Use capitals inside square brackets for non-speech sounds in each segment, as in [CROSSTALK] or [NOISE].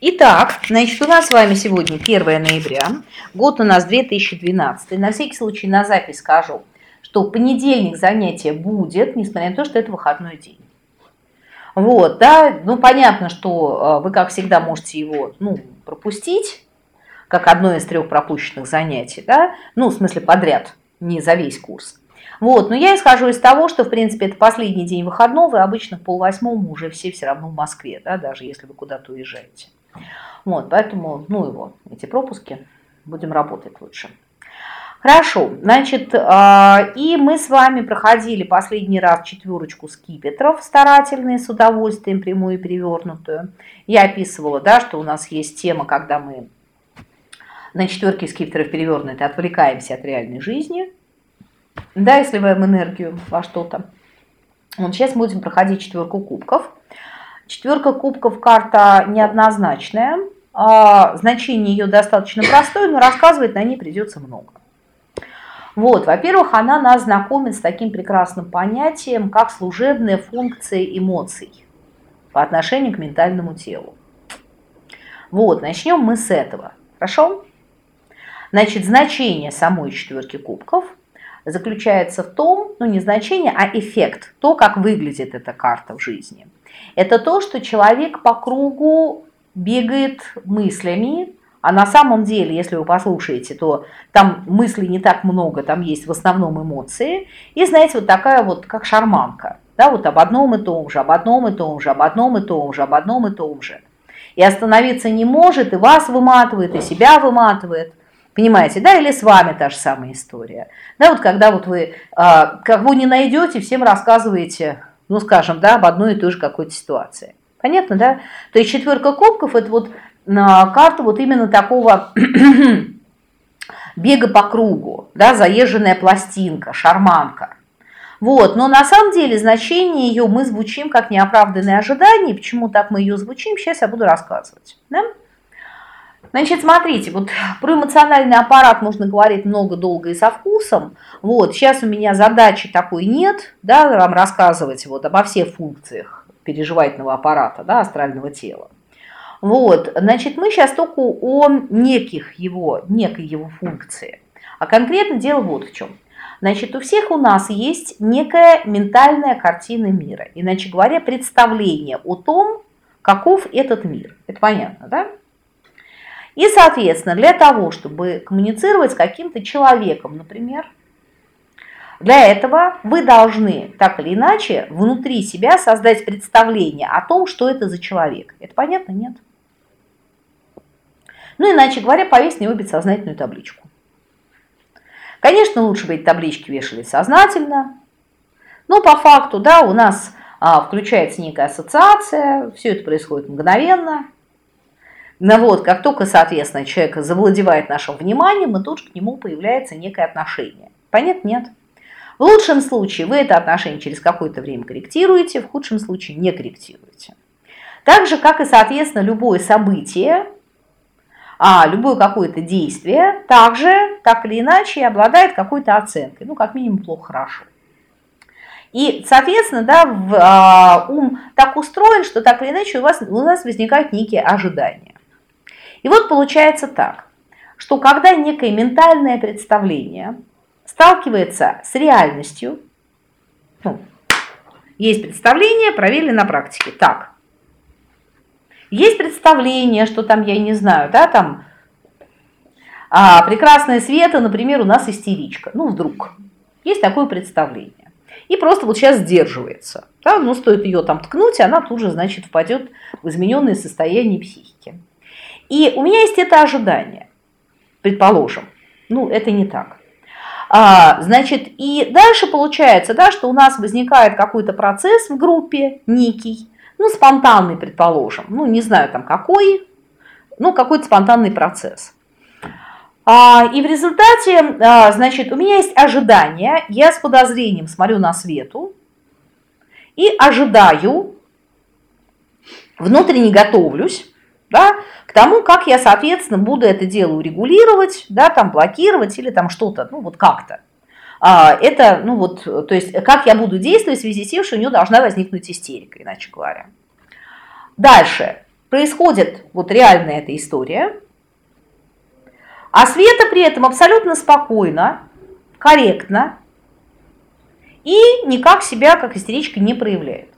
Итак, значит, у нас с вами сегодня 1 ноября, год у нас 2012. На всякий случай на запись скажу, что понедельник занятие будет, несмотря на то, что это выходной день. Вот, да, ну понятно, что э, вы, как всегда, можете его, ну, пропустить, как одно из трех пропущенных занятий, да, ну, в смысле подряд, не за весь курс. Вот, но я исхожу из того, что, в принципе, это последний день выходного, и обычно в полвосьмому уже все все равно в Москве, да, даже если вы куда-то уезжаете. Вот, поэтому, ну его, эти пропуски, будем работать лучше. Хорошо, значит, а, и мы с вами проходили последний раз четверочку скипетров старательные, с удовольствием, прямую и перевернутую. Я описывала, да, что у нас есть тема, когда мы на четверке скипетров перевернуты отвлекаемся от реальной жизни, да, и сливаем энергию во что-то. Вот сейчас будем проходить четверку кубков. Четверка кубков карта неоднозначная, а значение ее достаточно простое, но рассказывать на ней придется много. Вот, во-первых, она нас знакомит с таким прекрасным понятием, как служебная функция эмоций по отношению к ментальному телу. Вот, начнем мы с этого. Хорошо? Значит, значение самой четверки кубков заключается в том, ну не значение, а эффект, то, как выглядит эта карта в жизни. Это то, что человек по кругу бегает мыслями, а на самом деле, если вы послушаете, то там мыслей не так много, там есть в основном эмоции. И знаете, вот такая вот, как шарманка, да, вот об одном и том же, об одном и том же, об одном и том же, об одном и том же. И остановиться не может, и вас выматывает, и себя выматывает. Понимаете, да, или с вами та же самая история. Да, вот когда вот вы, а, кого не найдете, всем рассказываете, ну, скажем, да, об одной и той же какой-то ситуации. Понятно, да? То есть четверка кубков – это вот карта вот именно такого [CLEARS THROAT] бега по кругу, да, заезженная пластинка, шарманка. Вот, но на самом деле значение ее мы звучим как неоправданное ожидание. Почему так мы ее звучим, сейчас я буду рассказывать. Да? Значит, смотрите, вот про эмоциональный аппарат можно говорить много, долго и со вкусом. Вот, сейчас у меня задачи такой нет, да, вам рассказывать вот обо всех функциях переживательного аппарата, да, астрального тела. Вот, значит, мы сейчас только о неких его, некой его функции. А конкретно дело вот в чем. Значит, у всех у нас есть некая ментальная картина мира. Иначе говоря, представление о том, каков этот мир. Это понятно, да? И, соответственно, для того, чтобы коммуницировать с каким-то человеком, например, для этого вы должны так или иначе внутри себя создать представление о том, что это за человек. Это понятно? Нет. Ну, иначе говоря, повесить на него бессознательную табличку. Конечно, лучше бы эти таблички вешали сознательно, но по факту, да, у нас а, включается некая ассоциация, все это происходит мгновенно. Но вот, как только, соответственно, человек завладевает нашим вниманием, и тут же к нему появляется некое отношение. Понятно? Нет. В лучшем случае вы это отношение через какое-то время корректируете, в худшем случае не корректируете. Так же, как и, соответственно, любое событие, а любое какое-то действие также, так или иначе, обладает какой-то оценкой, ну, как минимум, плохо-хорошо. И, соответственно, да, в, а, ум так устроен, что так или иначе у, вас, у нас возникают некие ожидания. И вот получается так, что когда некое ментальное представление сталкивается с реальностью, ну, есть представление, проверили на практике. Так, есть представление, что там, я не знаю, да, там а, прекрасная Света, например, у нас истеричка. Ну, вдруг. Есть такое представление. И просто вот сейчас сдерживается. Да, ну, стоит ее там ткнуть, она тут же, значит, впадет в измененное состояние психики. И у меня есть это ожидание, предположим. Ну, это не так. А, значит, и дальше получается, да, что у нас возникает какой-то процесс в группе некий, ну, спонтанный, предположим, ну, не знаю там какой, ну, какой-то спонтанный процесс. А, и в результате, а, значит, у меня есть ожидание, я с подозрением смотрю на свету и ожидаю, внутренне готовлюсь, да, к тому, как я, соответственно, буду это дело урегулировать, да, там блокировать или там что-то, ну, вот как-то. А, это, ну вот, то есть, как я буду действовать в связи с тем, что у нее должна возникнуть истерика, иначе говоря. Дальше. происходит вот реальная эта история, а Света при этом абсолютно спокойно, корректно и никак себя как истеричка не проявляет.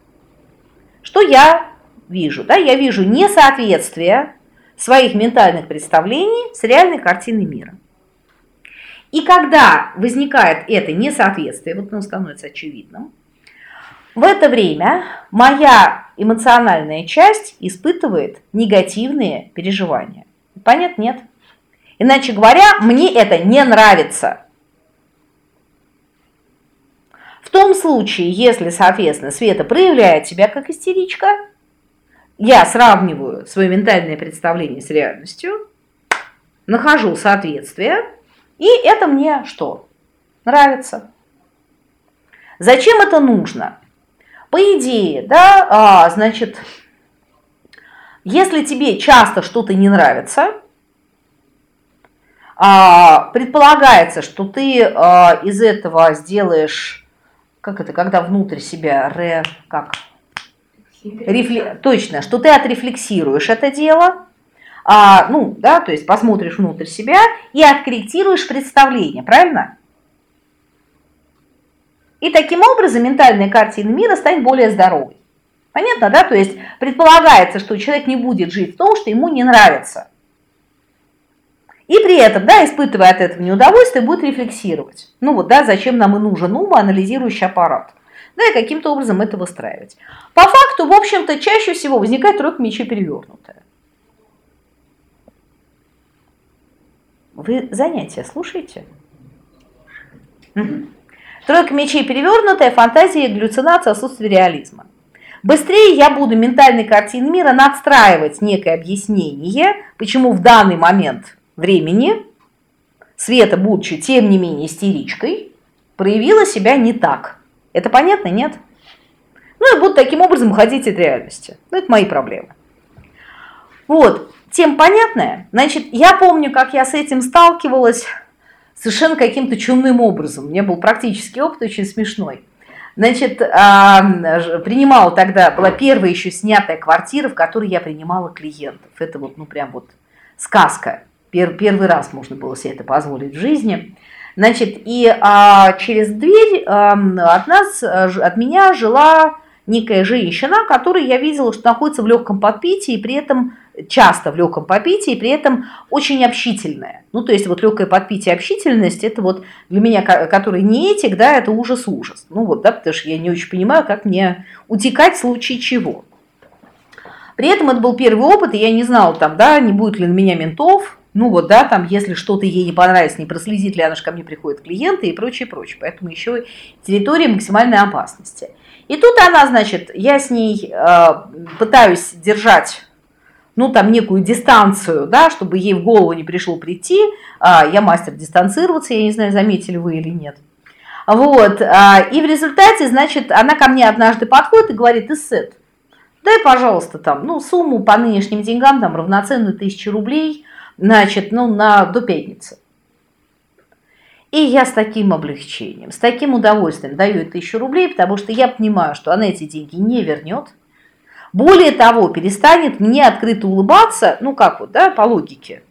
Что я вижу? Да? Я вижу несоответствие своих ментальных представлений с реальной картиной мира. И когда возникает это несоответствие, вот оно становится очевидным, в это время моя эмоциональная часть испытывает негативные переживания. Понятно? Нет. Иначе говоря, мне это не нравится. В том случае, если, соответственно, Света проявляет себя как истеричка, я сравниваю свое ментальное представление с реальностью, нахожу соответствие, и это мне что? Нравится. Зачем это нужно? По идее, да, а, значит, если тебе часто что-то не нравится, а, предполагается, что ты а, из этого сделаешь, как это, когда внутрь себя, ре, как, Рефле... Точно, что ты отрефлексируешь это дело, а, ну, да, то есть посмотришь внутрь себя и откорректируешь представление, правильно? И таким образом ментальная картина мира станет более здоровой. Понятно, да? То есть предполагается, что человек не будет жить в том, что ему не нравится. И при этом, да, испытывая от этого неудовольствие, будет рефлексировать. Ну вот, да, зачем нам и нужен ум, анализирующий аппарат да, и каким-то образом это выстраивать. По факту, в общем-то, чаще всего возникает тройка мечей перевернутая. Вы занятия слушаете? Тройка мечей перевернутая, фантазия, галлюцинация, отсутствие реализма. Быстрее я буду ментальной картины мира надстраивать некое объяснение, почему в данный момент времени Света, будучи тем не менее истеричкой, проявила себя не так. Это понятно, нет? Ну и буду таким образом уходить от реальности. Ну, это мои проблемы. Вот, тем понятное. Значит, я помню, как я с этим сталкивалась совершенно каким-то чумным образом. У меня был практический опыт очень смешной. Значит, принимала тогда, была первая еще снятая квартира, в которой я принимала клиентов. Это вот, ну, прям вот сказка. Первый раз можно было себе это позволить в жизни. Значит, и а, через дверь а, от нас, э, от меня жила некая женщина, которая я видела, что находится в легком подпитии, при этом часто в легком подпитии, при этом очень общительная. Ну, то есть вот легкое подпитие общительность, это вот для меня, который не этик, да, это ужас-ужас. Ну вот, да, потому что я не очень понимаю, как мне утекать в случае чего. При этом это был первый опыт, и я не знала там, да, не будет ли на меня ментов, ну вот, да, там, если что-то ей не понравится, не проследит ли она же ко мне приходят клиенты и прочее, прочее. Поэтому еще территория максимальной опасности. И тут она, значит, я с ней э, пытаюсь держать, ну, там, некую дистанцию, да, чтобы ей в голову не пришло прийти. Э, я мастер дистанцироваться, я не знаю, заметили вы или нет. Вот, э, и в результате, значит, она ко мне однажды подходит и говорит, Иссет, дай, пожалуйста, там, ну, сумму по нынешним деньгам, там, равноценную тысячи рублей – значит, ну, на, до пятницы. И я с таким облегчением, с таким удовольствием даю ей тысячу рублей, потому что я понимаю, что она эти деньги не вернет. Более того, перестанет мне открыто улыбаться, ну как вот, да, по логике.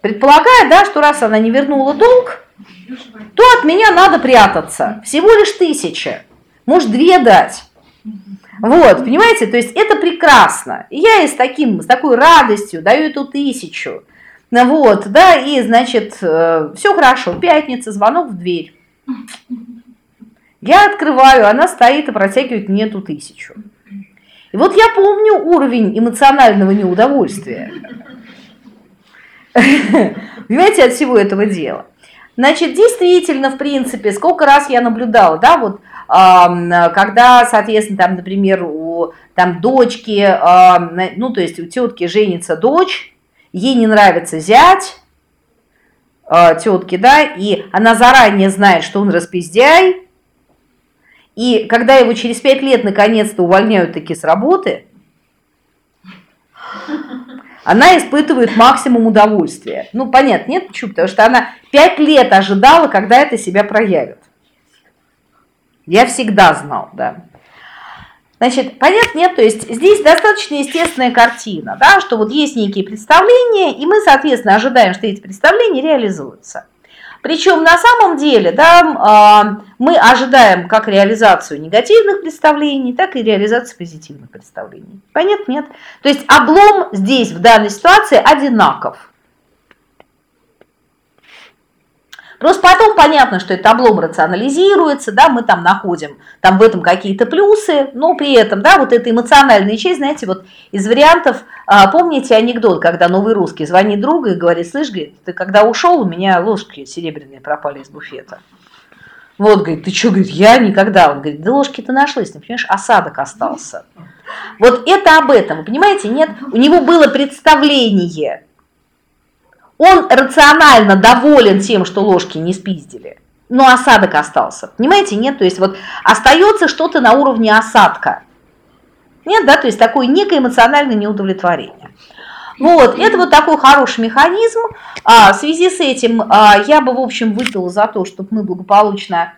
Предполагая, да, что раз она не вернула долг, то от меня надо прятаться. Всего лишь тысяча. Может, две дать. Вот, понимаете, то есть это прекрасно. И я и с, таким, с такой радостью даю эту тысячу. Вот, да, и, значит, э, все хорошо, пятница, звонок в дверь. Я открываю, она стоит и протягивает мне эту тысячу. И вот я помню уровень эмоционального неудовольствия. [LAUGHS] Понимаете, от всего этого дела. Значит, действительно, в принципе, сколько раз я наблюдала, да, вот когда, соответственно, там, например, у там дочки, ну, то есть у тетки женится дочь, ей не нравится зять а, тетки, да, и она заранее знает, что он распиздяй, и когда его через пять лет наконец-то увольняют таки с работы, она испытывает максимум удовольствия. Ну, понятно, нет, почему? Потому что она пять лет ожидала, когда это себя проявит. Я всегда знал, да. Значит, понятно, нет, то есть здесь достаточно естественная картина, да, что вот есть некие представления, и мы, соответственно, ожидаем, что эти представления реализуются. Причем на самом деле, да, а, мы ожидаем как реализацию негативных представлений, так и реализацию позитивных представлений. Понятно, нет? То есть облом здесь в данной ситуации одинаков. Просто потом понятно, что этот облом рационализируется, да, мы там находим там в этом какие-то плюсы, но при этом, да, вот эта эмоциональная часть, знаете, вот из вариантов, а, помните анекдот, когда новый русский звонит другу и говорит, слышь, говорит, ты когда ушел, у меня ложки серебряные пропали из буфета. Вот, говорит, ты что, говорит, я никогда. Он говорит, да ложки-то нашлись, ты понимаешь, осадок остался. Вот это об этом, вы понимаете, нет? У него было представление, он рационально доволен тем, что ложки не спиздили, но осадок остался. Понимаете, нет? То есть вот остается что-то на уровне осадка. Нет, да, то есть такое некое эмоциональное неудовлетворение. Вот, это вот такой хороший механизм. А, в связи с этим а, я бы, в общем, выпила за то, чтобы мы благополучно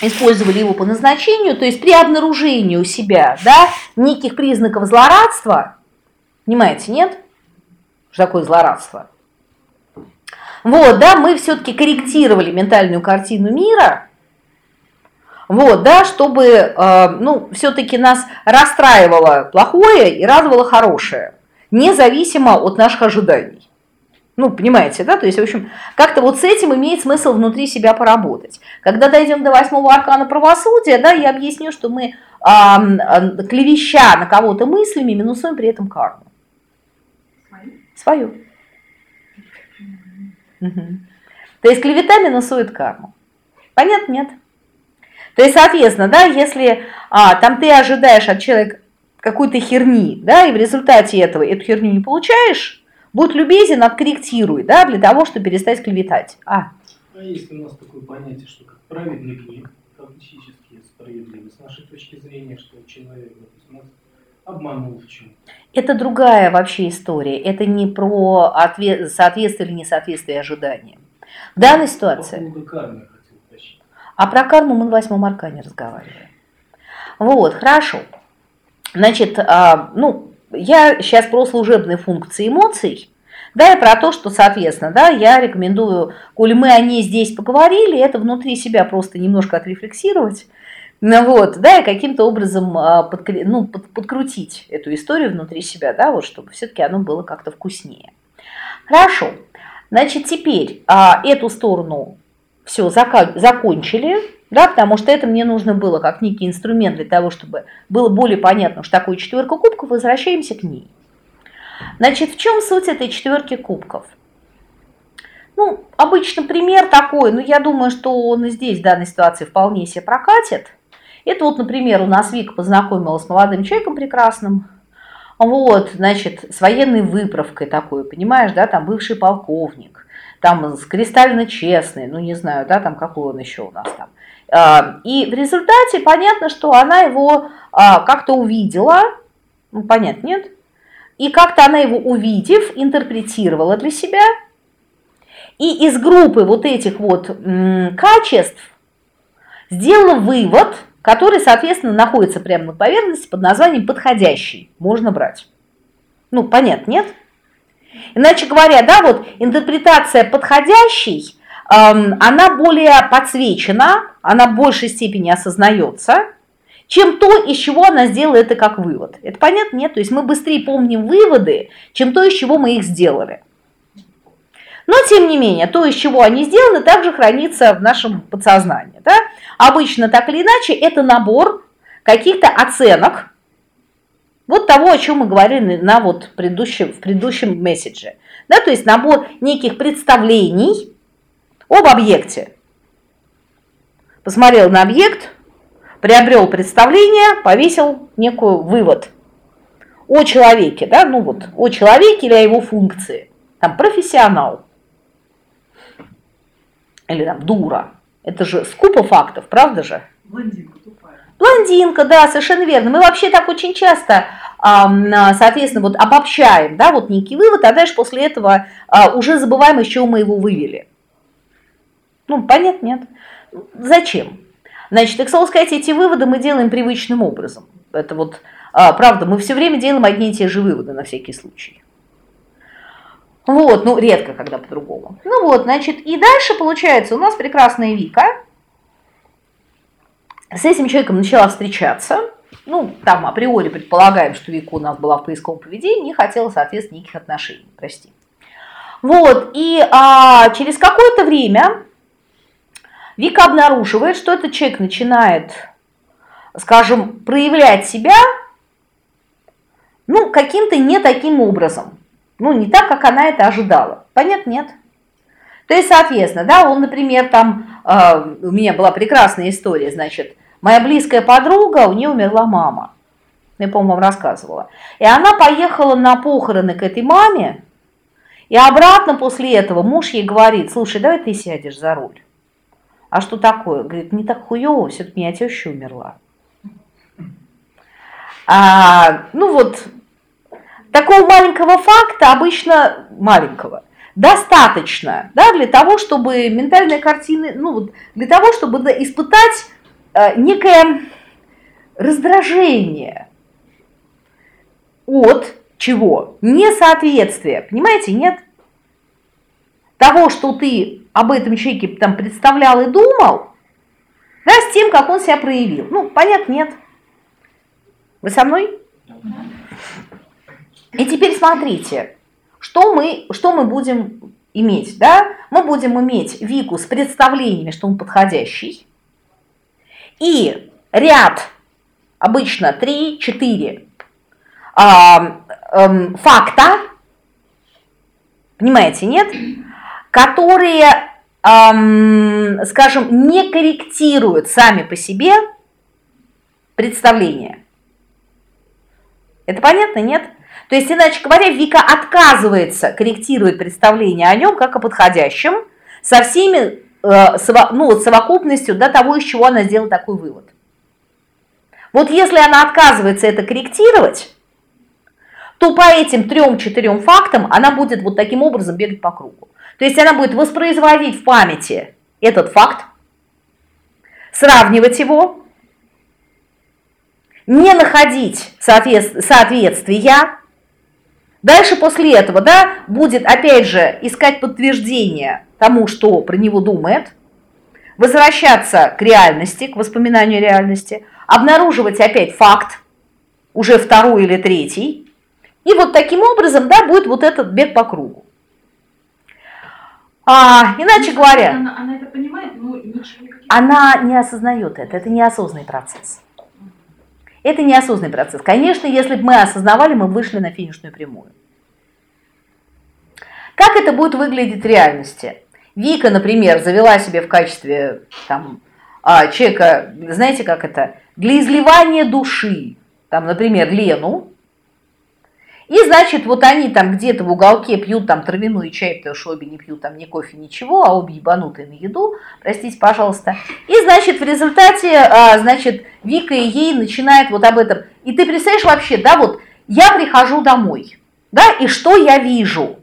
использовали его по назначению, то есть при обнаружении у себя, да, неких признаков злорадства, понимаете, нет? Что такое злорадство? Вот, да, мы все-таки корректировали ментальную картину мира, вот, да, чтобы, э, ну, все-таки нас расстраивало плохое и радовало хорошее, независимо от наших ожиданий. Ну, понимаете, да? То есть, в общем, как-то вот с этим имеет смысл внутри себя поработать. Когда дойдем до восьмого аркана правосудия, да, я объясню, что мы, э, клевеща на кого-то мыслями, минусуем при этом карму. Свою. Угу. То есть клевета минусует карму. Понятно? Нет. То есть, соответственно, да, если а, там ты ожидаешь от человека какой-то херни, да, и в результате этого эту херню не получаешь, будь любезен, откорректируй, да, для того, чтобы перестать клеветать. А. А есть у нас такое понятие, что как праведный гнев, фактически справедливый, с нашей точки зрения, что человек, допустим, обманул в чем Это другая вообще история. Это не про ответ... соответствие или несоответствие ожиданиям. В данной ситуации... А про карму мы в восьмом аркане разговариваем. Вот, хорошо. Значит, а, ну, я сейчас про служебные функции эмоций, да, и про то, что, соответственно, да, я рекомендую, коли мы о ней здесь поговорили, это внутри себя просто немножко отрефлексировать, ну вот, да, и каким-то образом а, под, ну, под, подкрутить эту историю внутри себя, да, вот, чтобы все-таки оно было как-то вкуснее. Хорошо, значит, теперь а, эту сторону все закончили, да, потому что это мне нужно было как некий инструмент для того, чтобы было более понятно, что такое четверка кубков, возвращаемся к ней. Значит, в чем суть этой четверки кубков? Ну, обычно пример такой, но я думаю, что он и здесь в данной ситуации вполне себе прокатит. Это вот, например, у нас Вика познакомилась с молодым человеком прекрасным, вот, значит, с военной выправкой такой, понимаешь, да, там бывший полковник, там кристально честный, ну не знаю, да, там какой он еще у нас там. А, и в результате понятно, что она его а, как-то увидела, ну понятно, нет? И как-то она его увидев, интерпретировала для себя. И из группы вот этих вот качеств сделала вывод, который, соответственно, находится прямо на поверхности под названием подходящий. Можно брать. Ну, понятно, нет? Иначе говоря, да, вот интерпретация подходящий, эм, она более подсвечена, она в большей степени осознается, чем то, из чего она сделала это как вывод. Это понятно? Нет? То есть мы быстрее помним выводы, чем то, из чего мы их сделали. Но, тем не менее, то, из чего они сделаны, также хранится в нашем подсознании. Да? Обычно, так или иначе, это набор каких-то оценок, вот того, о чем мы говорили на вот предыдущем, в предыдущем месседже. Да, то есть набор неких представлений об объекте. Посмотрел на объект, приобрел представление, повесил некую вывод о человеке, да, ну вот, о человеке или о его функции. Там профессионал, или там дура. Это же скупа фактов, правда же? Блондинка тупая. Блондинка, да, совершенно верно. Мы вообще так очень часто, соответственно, вот обобщаем, да, вот некий вывод, а дальше после этого а, уже забываем, из чего мы его вывели. Ну, понятно, нет? Зачем? Значит, так сказать, эти выводы мы делаем привычным образом. Это вот, а, правда, мы все время делаем одни и те же выводы на всякий случай. Вот, ну, редко, когда по-другому. Ну вот, значит, и дальше получается, у нас прекрасная Вика с этим человеком начала встречаться, ну, там априори предполагаем, что Вика у нас была в поисковом поведении, не хотела, соответственно, никаких отношений, прости. Вот, и а, через какое-то время Вика обнаруживает, что этот человек начинает, скажем, проявлять себя, ну, каким-то не таким образом. Ну, не так, как она это ожидала. Понятно? Нет. То есть, соответственно, да, он, например, там, э, у меня была прекрасная история, значит, моя близкая подруга, у нее умерла мама. Я, по-моему, вам рассказывала. И она поехала на похороны к этой маме, и обратно после этого муж ей говорит, слушай, давай ты сядешь за руль. А что такое? Говорит, не так хуево, все-таки меня теща умерла. А, ну вот, такого маленького факта, обычно маленького, достаточно да, для того, чтобы ментальная картина, ну для того, чтобы испытать э, некое раздражение от чего? Несоответствие. Понимаете, нет? Того, что ты об этом человеке там представлял и думал, да, с тем, как он себя проявил. Ну, понятно, нет. Вы со мной? И теперь смотрите, что мы, что мы будем иметь, да? Мы будем иметь Вику с представлениями, что он подходящий, и ряд, обычно 3-4 а, а, факта, понимаете, нет? Которые, а, скажем, не корректируют сами по себе представление. Это понятно, нет? То есть, иначе говоря, Вика отказывается корректировать представление о нем как о подходящем со всеми, э, ну, совокупностью до того, из чего она сделала такой вывод. Вот если она отказывается это корректировать, то по этим трем-четырем фактам она будет вот таким образом бегать по кругу. То есть она будет воспроизводить в памяти этот факт, сравнивать его, не находить соответствия, Дальше после этого, да, будет опять же искать подтверждение тому, что про него думает, возвращаться к реальности, к воспоминанию реальности, обнаруживать опять факт, уже второй или третий, и вот таким образом, да, будет вот этот бег по кругу. А, иначе говоря, она, она это понимает, но ничего она не осознает это, это неосознанный процесс. Это неосознанный процесс. Конечно, если бы мы осознавали, мы вышли на финишную прямую. Как это будет выглядеть в реальности? Вика, например, завела себе в качестве там, а, человека, знаете, как это, для изливания души, там, например, Лену, и, значит, вот они там где-то в уголке пьют там травяной чай, потому что обе не пьют там ни кофе, ничего, а обе ебанутые на еду, простите, пожалуйста. И, значит, в результате, а, значит, Вика и ей начинает вот об этом. И ты представляешь вообще, да, вот я прихожу домой, да, и что я вижу?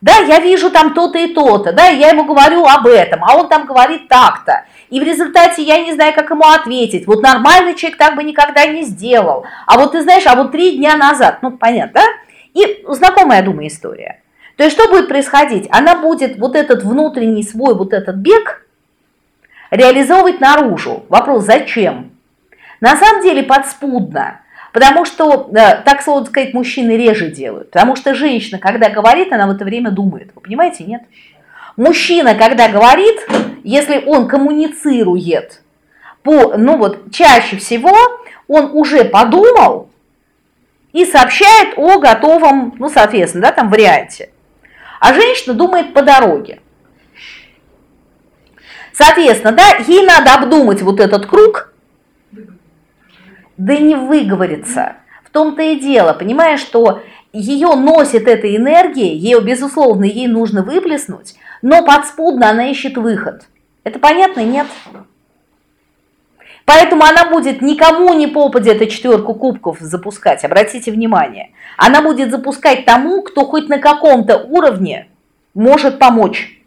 Да, я вижу там то-то и то-то, да, я ему говорю об этом, а он там говорит так-то. И в результате я не знаю, как ему ответить. Вот нормальный человек так бы никогда не сделал. А вот ты знаешь, а вот три дня назад, ну понятно, да? И знакомая, думаю, история. То есть что будет происходить? Она будет вот этот внутренний свой, вот этот бег реализовывать наружу. Вопрос, зачем? На самом деле подспудно. Потому что, э, так словно сказать, мужчины реже делают. Потому что женщина, когда говорит, она в это время думает. Вы понимаете, нет? Мужчина, когда говорит, если он коммуницирует, по, ну вот чаще всего он уже подумал и сообщает о готовом, ну, соответственно, да, там варианте. А женщина думает по дороге. Соответственно, да, ей надо обдумать вот этот круг, да не выговориться. В том-то и дело, понимаешь, что ее носит эта энергия, ее, безусловно, ей нужно выплеснуть, но подспудно она ищет выход. Это понятно? Нет. Поэтому она будет никому не попадя эту четверку кубков запускать, обратите внимание. Она будет запускать тому, кто хоть на каком-то уровне может помочь.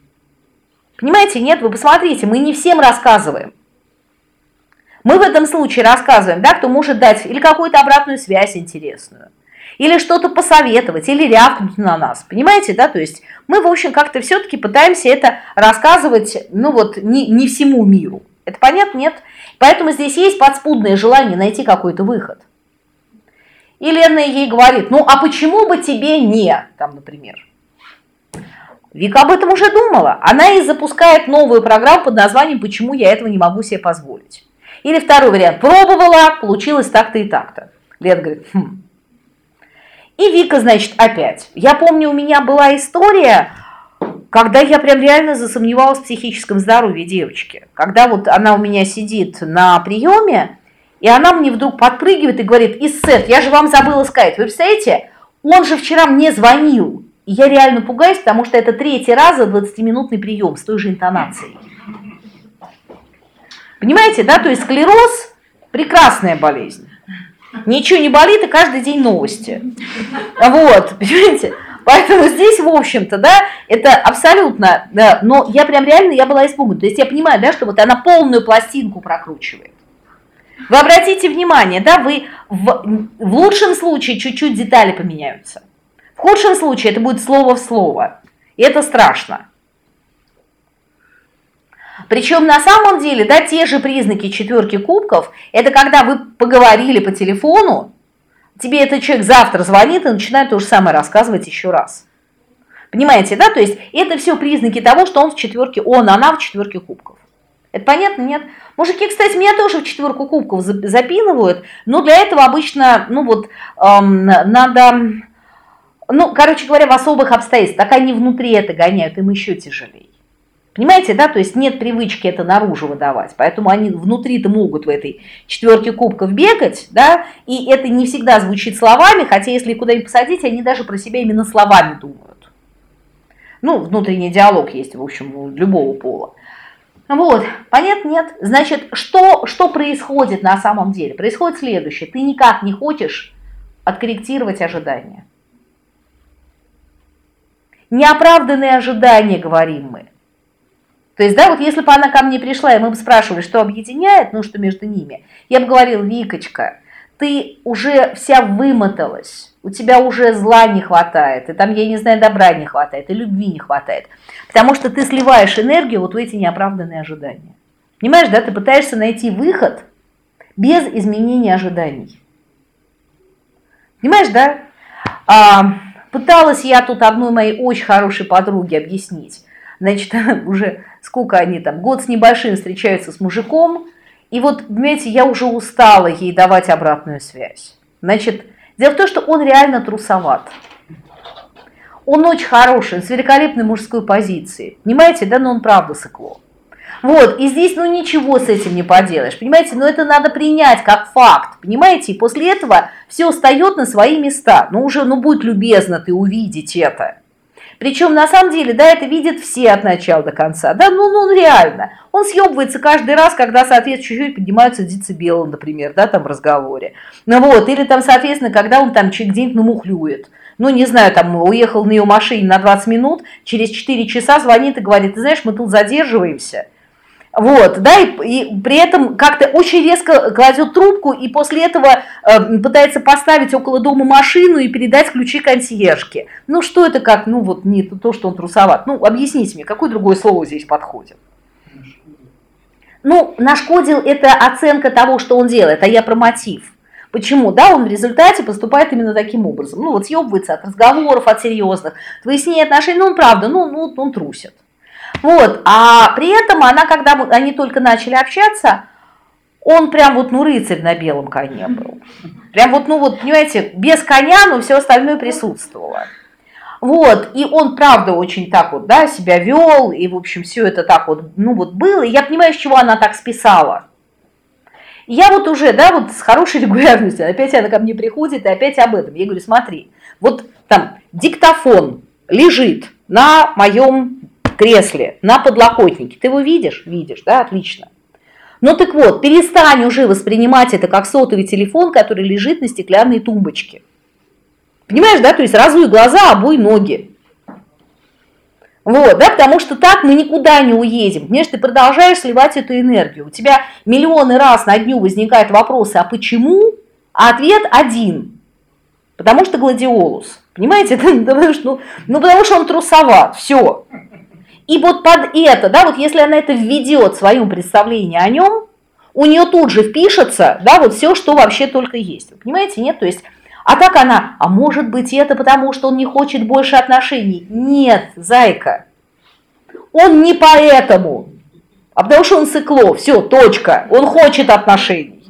Понимаете, нет? Вы посмотрите, мы не всем рассказываем. Мы в этом случае рассказываем, да, кто может дать или какую-то обратную связь интересную, или что-то посоветовать, или рявкнуть на нас. Понимаете, да? То есть мы, в общем, как-то все-таки пытаемся это рассказывать, ну вот, не, не всему миру. Это понятно? Нет. Поэтому здесь есть подспудное желание найти какой-то выход. И Лена ей говорит, ну а почему бы тебе не, там, например. Вика об этом уже думала. Она и запускает новую программу под названием «Почему я этого не могу себе позволить». Или второй вариант. Пробовала, получилось так-то и так-то. Лена говорит, хм. И Вика, значит, опять. Я помню, у меня была история, когда я прям реально засомневалась в психическом здоровье девочки. Когда вот она у меня сидит на приеме, и она мне вдруг подпрыгивает и говорит, Иссет, я же вам забыла сказать, вы представляете, он же вчера мне звонил. И я реально пугаюсь, потому что это третий раз за 20-минутный прием с той же интонацией. Понимаете, да? То есть склероз – прекрасная болезнь. Ничего не болит, и каждый день новости. Вот, понимаете? Поэтому здесь, в общем-то, да, это абсолютно, да, но я прям реально, я была испугана. То есть я понимаю, да, что вот она полную пластинку прокручивает. Вы обратите внимание, да, вы в, в лучшем случае чуть-чуть детали поменяются. В худшем случае это будет слово в слово. И это страшно. Причем на самом деле, да, те же признаки четверки кубков, это когда вы поговорили по телефону, тебе этот человек завтра звонит и начинает то же самое рассказывать еще раз. Понимаете, да? То есть это все признаки того, что он в четверке, он, она в четверке кубков. Это понятно? Нет? Мужики, кстати, меня тоже в четверку кубков запинывают, но для этого обычно, ну вот, эм, надо, ну, короче говоря, в особых обстоятельствах, так они внутри это гоняют, им еще тяжелее. Понимаете, да, то есть нет привычки это наружу выдавать, поэтому они внутри-то могут в этой четверке кубков бегать, да, и это не всегда звучит словами, хотя если куда-нибудь посадить, они даже про себя именно словами думают. Ну, внутренний диалог есть, в общем, у любого пола. Вот, понятно, нет? Значит, что, что происходит на самом деле? Происходит следующее. Ты никак не хочешь откорректировать ожидания. Неоправданные ожидания, говорим мы. То есть, да, вот если бы она ко мне пришла, и мы бы спрашивали, что объединяет, ну, что между ними, я бы говорила, Викочка, ты уже вся вымоталась, у тебя уже зла не хватает, и там, я не знаю, добра не хватает, и любви не хватает, потому что ты сливаешь энергию вот в эти неоправданные ожидания. Понимаешь, да, ты пытаешься найти выход без изменения ожиданий. Понимаешь, да? А, пыталась я тут одной моей очень хорошей подруге объяснить, значит, [LAUGHS] уже сколько они там, год с небольшим встречаются с мужиком, и вот, понимаете, я уже устала ей давать обратную связь. Значит, дело в том, что он реально трусоват. Он очень хороший, с великолепной мужской позицией. Понимаете, да, но он правда сыкло. Вот, и здесь, ну, ничего с этим не поделаешь, понимаете, но это надо принять как факт, понимаете, и после этого все встает на свои места, ну, уже, ну, будь любезно ты увидеть это. Причем на самом деле, да, это видят все от начала до конца, да, ну, ну реально. Он съебывается каждый раз, когда, соответственно, чуть-чуть поднимаются децибелы, например, да, там в разговоре. Ну вот, или там, соответственно, когда он там где-нибудь намухлюет. Ну, не знаю, там уехал на ее машине на 20 минут, через 4 часа звонит и говорит, ты знаешь, мы тут задерживаемся. Вот, да, и, и при этом как-то очень резко кладет трубку и после этого э, пытается поставить около дома машину и передать ключи консьержке. Ну, что это как, ну, вот не то, что он трусоват. Ну, объясните мне, какое другое слово здесь подходит? Ну, нашкодил – это оценка того, что он делает, а я про мотив. Почему? Да, он в результате поступает именно таким образом. Ну, вот съебывается от разговоров, от серьезных, от выяснения отношений, ну, он правда, ну, ну он трусит. Вот, а при этом она, когда они только начали общаться, он прям вот, ну, рыцарь на белом коне был. Прям вот, ну вот, понимаете, без коня, но все остальное присутствовало. Вот, и он, правда, очень так вот, да, себя вел, и, в общем, все это так вот, ну вот было. И я понимаю, с чего она так списала. Я вот уже, да, вот с хорошей [LAUGHS] регулярностью, опять она ко мне приходит, и опять об этом. Я говорю, смотри, вот там диктофон лежит на моем кресле, на подлокотнике. Ты его видишь? Видишь, да, отлично. Ну так вот, перестань уже воспринимать это как сотовый телефон, который лежит на стеклянной тумбочке. Понимаешь, да? То есть разуй глаза, обуй ноги. Вот, да, потому что так мы никуда не уедем. Понимаешь, ты продолжаешь сливать эту энергию. У тебя миллионы раз на дню возникают вопросы, а почему? А ответ один. Потому что гладиолус. Понимаете? [LAUGHS] Ну, ну, потому что он трусоват. Все. И вот под это, да, вот если она это введет в своем представлении о нем, у нее тут же впишется, да, вот все, что вообще только есть. Вы понимаете, нет? То есть, а так она, а может быть это потому, что он не хочет больше отношений? Нет, зайка. Он не поэтому, а потому что он сыкло, все, точка. Он хочет отношений.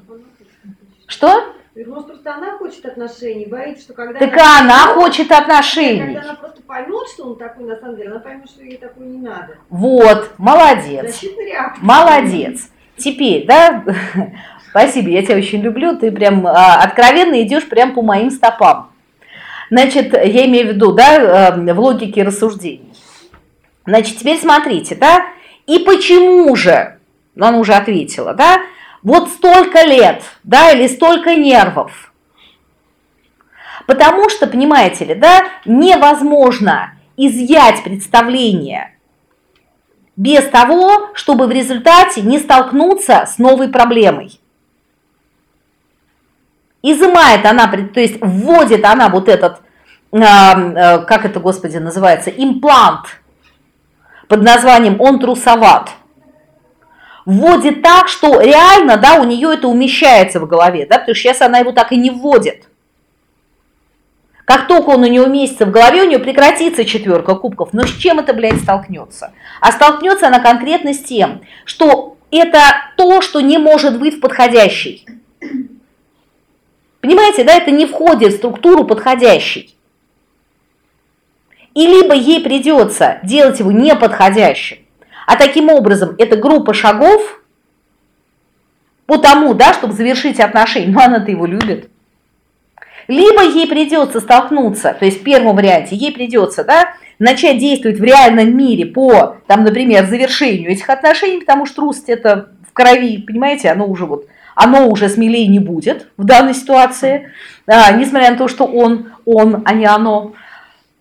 Что? Может, просто она хочет отношений, боится, что когда... Так она, она хочет отношений. Когда она просто поймет, что он такой на самом деле, она поймет, что ей такой не надо. Вот, молодец. Молодец. Теперь, да, [LAUGHS] спасибо, я тебя очень люблю, ты прям а, откровенно идешь прям по моим стопам. Значит, я имею в виду, да, э, в логике рассуждений. Значит, теперь смотрите, да, и почему же, ну, она уже ответила, да, вот столько лет, да, или столько нервов. Потому что, понимаете ли, да, невозможно изъять представление без того, чтобы в результате не столкнуться с новой проблемой. Изымает она, то есть вводит она вот этот, а, как это, господи, называется, имплант под названием «он трусоват», вводит так, что реально, да, у нее это умещается в голове, да, потому что сейчас она его так и не вводит. Как только он у нее уместится в голове, у нее прекратится четверка кубков. Но с чем это, блядь, столкнется? А столкнется она конкретно с тем, что это то, что не может быть подходящей. Понимаете, да, это не входит в структуру подходящей. И либо ей придется делать его неподходящим, а таким образом это группа шагов по тому, да, чтобы завершить отношения, но она-то его любит. Либо ей придется столкнуться, то есть в первом варианте ей придется, да, начать действовать в реальном мире по, там, например, завершению этих отношений, потому что трусость это в крови, понимаете, оно уже вот, оно уже смелее не будет в данной ситуации, а, несмотря на то, что он, он, а не оно.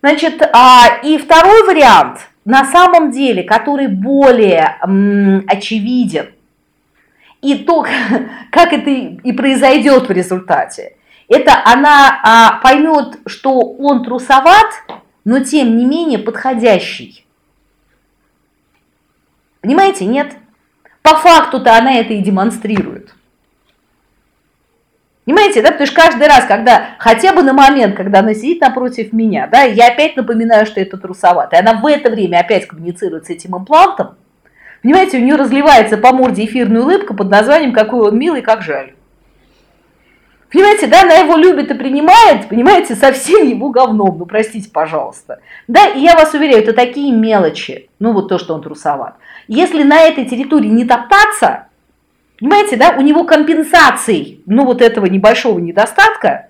Значит, а, и второй вариант, на самом деле, который более очевиден, и то, [LAUGHS] как это и произойдет в результате, это она а, поймет, что он трусоват, но тем не менее подходящий. Понимаете, нет? По факту-то она это и демонстрирует. Понимаете, да? Потому что каждый раз, когда, хотя бы на момент, когда она сидит напротив меня, да, я опять напоминаю, что это трусовато, и она в это время опять коммуницирует с этим имплантом, понимаете, у нее разливается по морде эфирная улыбка под названием «Какой он милый, как жаль». Понимаете, да, она его любит и принимает, понимаете, со всем его говном, ну простите, пожалуйста. Да, и я вас уверяю, это такие мелочи, ну вот то, что он трусоват. Если на этой территории не топтаться, Понимаете, да, у него компенсаций, ну вот этого небольшого недостатка,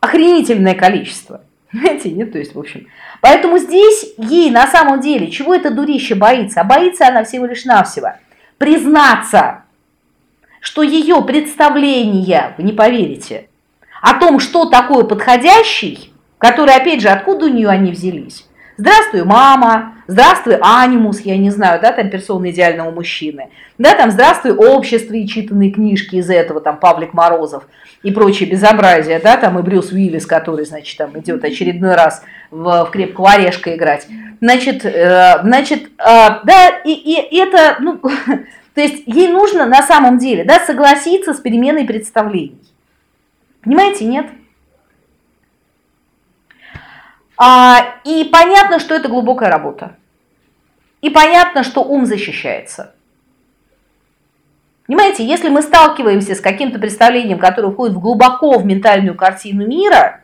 охренительное количество. [LAUGHS] Понимаете, нет, то есть, в общем. Поэтому здесь ей на самом деле, чего это дурище боится? А боится она всего лишь навсего признаться, что ее представление, вы не поверите, о том, что такое подходящий, который, опять же, откуда у нее они взялись, Здравствуй, мама, здравствуй, анимус, я не знаю, да, там персона идеального мужчины, да, там здравствуй, общество и читанные книжки из этого, там Павлик Морозов и прочее безобразие, да, там и Брюс Уиллис, который, значит, там идет очередной раз в, в крепкого орешка играть. Значит, э, значит, э, да, и, и это, ну, [LAUGHS] то есть ей нужно на самом деле, да, согласиться с переменой представлений. Понимаете, нет? А, и понятно, что это глубокая работа. И понятно, что ум защищается. Понимаете, если мы сталкиваемся с каким-то представлением, которое входит глубоко в ментальную картину мира,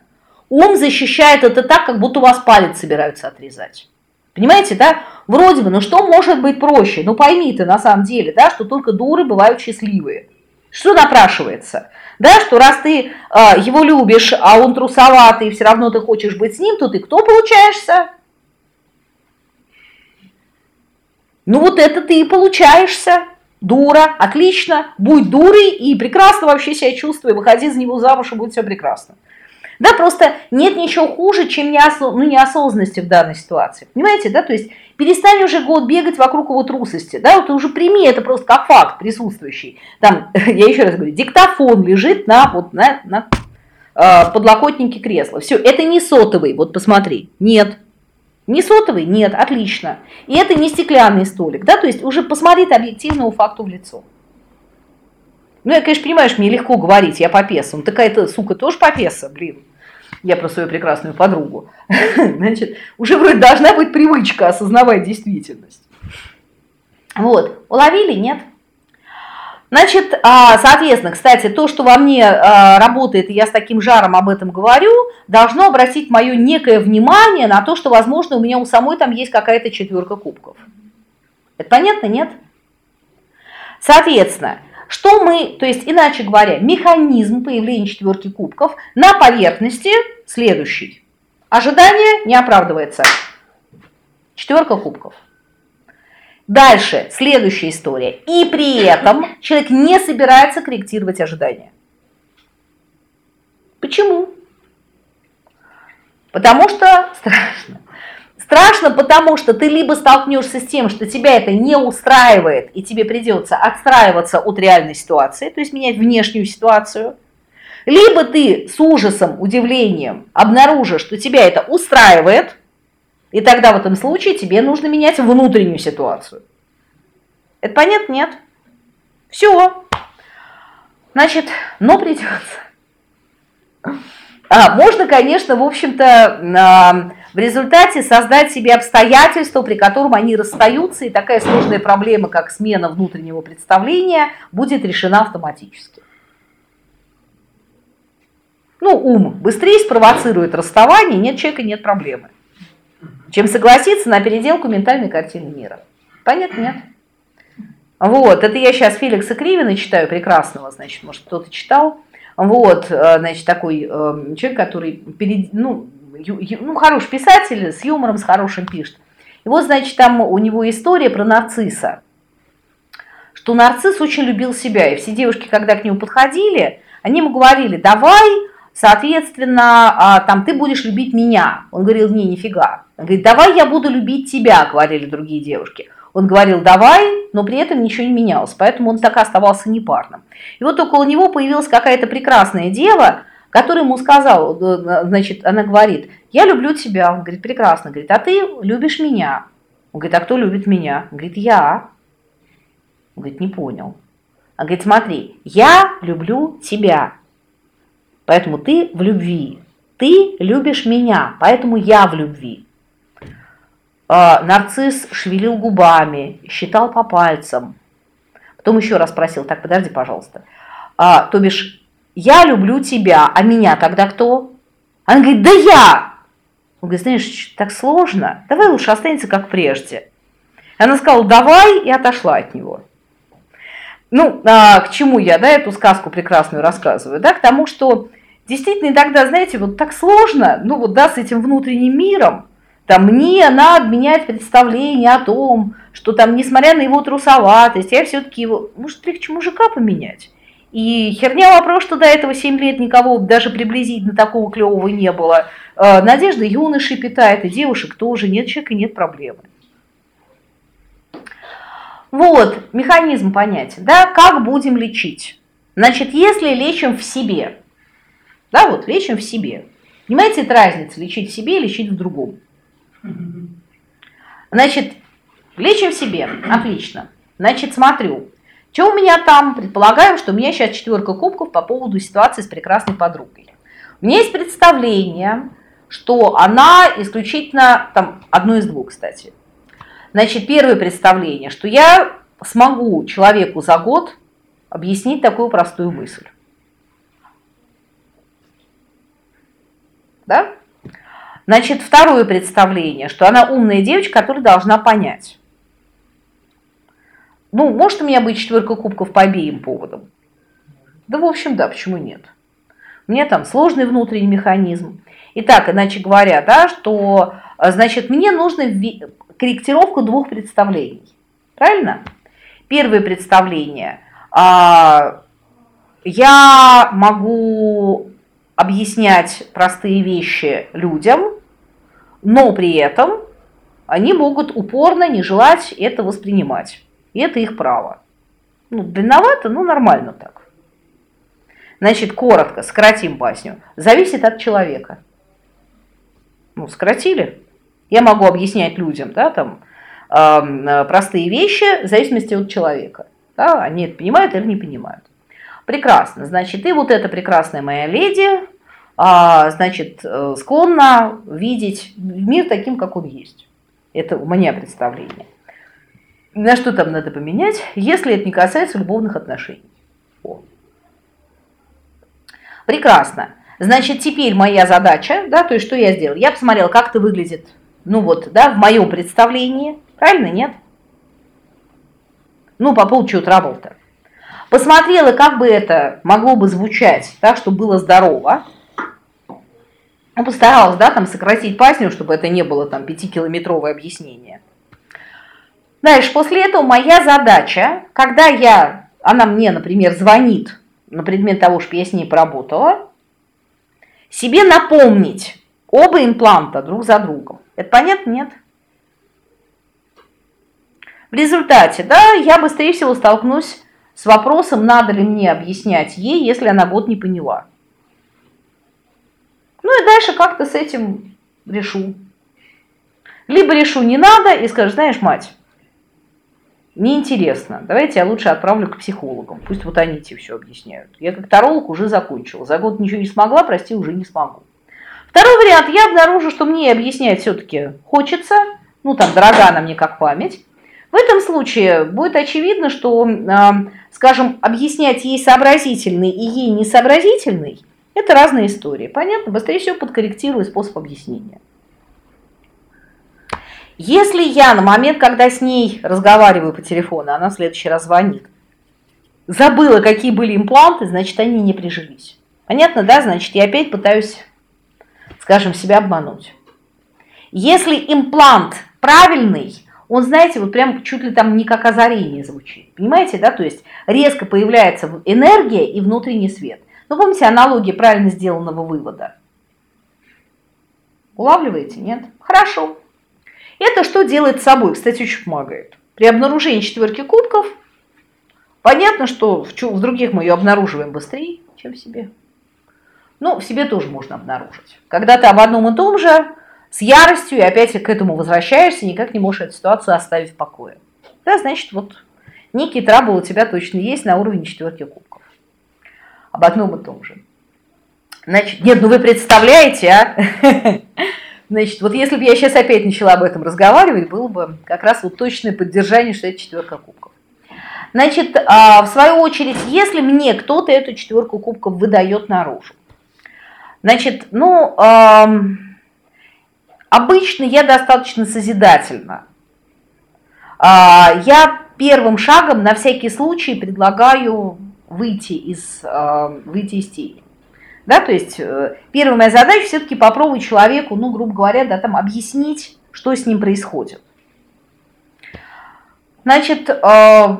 ум защищает это так, как будто у вас палец собираются отрезать. Понимаете, да? Вроде бы, ну что может быть проще? Ну пойми ты на самом деле, да, что только дуры бывают счастливые. Что напрашивается? да, что раз ты а, его любишь, а он трусоватый, и все равно ты хочешь быть с ним, то ты кто получаешься? Ну вот это ты и получаешься. Дура, отлично, будь дурой и прекрасно вообще себя чувствуй, выходи за него замуж, и будет все прекрасно. Да, просто нет ничего хуже, чем неосо... ну, неосознанности в данной ситуации. Понимаете, да, то есть Перестань уже год бегать вокруг его трусости, да, вот уже прими это просто как факт присутствующий. Там, [LAUGHS] я еще раз говорю, диктофон лежит на, вот, на, на э, подлокотнике кресла. Все, это не сотовый, вот посмотри, нет. Не сотовый? Нет, отлично. И это не стеклянный столик, да, то есть уже посмотри объективному факту в лицо. Ну, я, конечно, понимаешь, мне легко говорить, я попеса. Ну, такая-то сука тоже попеса, блин. Я про свою прекрасную подругу. [LAUGHS] Значит, уже вроде должна быть привычка осознавать действительность. Вот, уловили? Нет? Значит, а, соответственно, кстати, то, что во мне а, работает, и я с таким жаром об этом говорю, должно обратить мое некое внимание на то, что, возможно, у меня у самой там есть какая-то четверка кубков. Это понятно, нет? Соответственно, что мы, то есть, иначе говоря, механизм появления четверки кубков на поверхности следующий. Ожидание не оправдывается. Четверка кубков. Дальше, следующая история. И при этом человек не собирается корректировать ожидания. Почему? Потому что страшно. Страшно, потому что ты либо столкнешься с тем, что тебя это не устраивает, и тебе придется отстраиваться от реальной ситуации, то есть менять внешнюю ситуацию, либо ты с ужасом, удивлением обнаружишь, что тебя это устраивает, и тогда в этом случае тебе нужно менять внутреннюю ситуацию. Это понятно? Нет? Все. Значит, но придется. А, можно, конечно, в общем-то, в результате создать себе обстоятельства, при котором они расстаются, и такая сложная проблема, как смена внутреннего представления, будет решена автоматически. Ну, ум быстрее спровоцирует расставание, нет человека, нет проблемы чем согласиться на переделку ментальной картины мира. Понятно, нет? Вот, это я сейчас Феликса Кривина читаю, прекрасного, значит, может, кто-то читал. Вот, э, значит, такой э, человек, который, перед, ну, ну, хороший писатель, с юмором, с хорошим пишет. И вот, значит, там у него история про нарцисса, что нарцисс очень любил себя, и все девушки, когда к нему подходили, они ему говорили, давай, соответственно, а, там, ты будешь любить меня. Он говорил, не, нифига. Он говорит, давай я буду любить тебя, говорили другие девушки. Он говорил, давай, но при этом ничего не менялось, поэтому он так оставался непарным. И вот около него появилась какая-то прекрасная дева, которая ему сказала, значит, она говорит, я люблю тебя. Он говорит, прекрасно. Говорит, а ты любишь меня. Он говорит, а кто любит меня? Он говорит, я. Он говорит, не понял. Он говорит, смотри, я люблю тебя, поэтому ты в любви. Ты любишь меня, поэтому я в любви. А, нарцисс шевелил губами, считал по пальцам. Потом еще раз спросил, так, подожди, пожалуйста. А, то бишь, я люблю тебя, а меня тогда кто? Она говорит, да я! Он говорит, знаешь, так сложно, давай лучше останется как прежде. Она сказала, давай, и отошла от него. Ну, а, к чему я, да, эту сказку прекрасную рассказываю? Да, к тому, что действительно иногда, знаете, вот так сложно, ну вот, да, с этим внутренним миром, там мне надо менять представление о том, что там, несмотря на его трусоватость, я все-таки его, может, легче мужика поменять. И херня вопрос, что до этого 7 лет никого даже приблизительно такого клевого не было. Э, надежда юношей питает, и девушек тоже. Нет человека, нет проблемы. Вот, механизм понятен, да, как будем лечить. Значит, если лечим в себе, да, вот лечим в себе. Понимаете, это разница, лечить в себе и лечить в другом. Значит, лечим себе. Отлично. Значит, смотрю. Что у меня там? Предполагаем, что у меня сейчас четверка кубков по поводу ситуации с прекрасной подругой. У меня есть представление, что она исключительно, там, одно из двух, кстати. Значит, первое представление, что я смогу человеку за год объяснить такую простую мысль. Да? Значит, второе представление, что она умная девочка, которая должна понять. Ну, может у меня быть четверка кубков по обеим поводам? Да, в общем, да, почему нет? У меня там сложный внутренний механизм. Итак, иначе говоря, да, что, значит, мне нужно корректировку двух представлений. Правильно? Первое представление. А, я могу объяснять простые вещи людям, но при этом они могут упорно не желать это воспринимать. И это их право. Ну, длинновато, но нормально так. Значит, коротко, сократим басню. Зависит от человека. Ну, сократили. Я могу объяснять людям, да, там, э, простые вещи в зависимости от человека. Да, они это понимают или не понимают. Прекрасно. Значит, и вот эта прекрасная моя леди, а, значит, э, склонна видеть мир таким, как он есть. Это у меня представление. На что там надо поменять, если это не касается любовных отношений? О. Прекрасно. Значит, теперь моя задача, да, то есть что я сделал? Я посмотрела, как это выглядит, ну вот, да, в моем представлении. Правильно, нет? Ну, по поводу чего работы. Посмотрела, как бы это могло бы звучать так, чтобы было здорово. Ну, постаралась, да, там сократить пасню, чтобы это не было там пятикилометровое объяснение. Дальше, после этого моя задача, когда я, она мне, например, звонит на предмет того, что я с ней поработала, себе напомнить оба импланта друг за другом. Это понятно? Нет. В результате, да, я быстрее всего столкнусь с вопросом, надо ли мне объяснять ей, если она год не поняла. Ну и дальше как-то с этим решу. Либо решу не надо и скажу, знаешь, мать, неинтересно. Давайте я лучше отправлю к психологам. Пусть вот они тебе все объясняют. Я как таролог уже закончила. За год ничего не смогла, прости, уже не смогу. Второй вариант. Я обнаружу, что мне объяснять все-таки хочется. Ну, там, дорога она мне как память. В этом случае будет очевидно, что, скажем, объяснять ей сообразительный и ей несообразительный – это разные истории. Понятно? Быстрее всего подкорректирую способ объяснения. Если я на момент, когда с ней разговариваю по телефону, она в следующий раз звонит, забыла, какие были импланты, значит, они не прижились. Понятно, да? Значит, я опять пытаюсь, скажем, себя обмануть. Если имплант правильный, он, знаете, вот прям чуть ли там не как озарение звучит. Понимаете, да? То есть резко появляется энергия и внутренний свет. Ну, помните аналогия правильно сделанного вывода? Улавливаете, нет? Хорошо. Это что делает с собой? Кстати, очень помогает. При обнаружении четверки кубков понятно, что в других мы ее обнаруживаем быстрее, чем в себе. Ну, в себе тоже можно обнаружить. Когда ты об одном и том же с яростью и опять к этому возвращаешься, никак не можешь эту ситуацию оставить в покое. Да, значит, вот некий трабл у тебя точно есть на уровне четверки кубков. Об одном и том же. Значит, нет, ну вы представляете, а? [LAUGHS] Значит, вот если бы я сейчас опять начала об этом разговаривать, было бы как раз вот точное поддержание, что это четверка кубков. Значит, а, в свою очередь, если мне кто-то эту четверку кубков выдает наружу, значит, ну, обычно я достаточно созидательна. А, я первым шагом на всякий случай предлагаю выйти из, выйти из тени. Да, то есть э, первая моя задача все-таки попробовать человеку, ну, грубо говоря, да, там объяснить, что с ним происходит. Значит, э,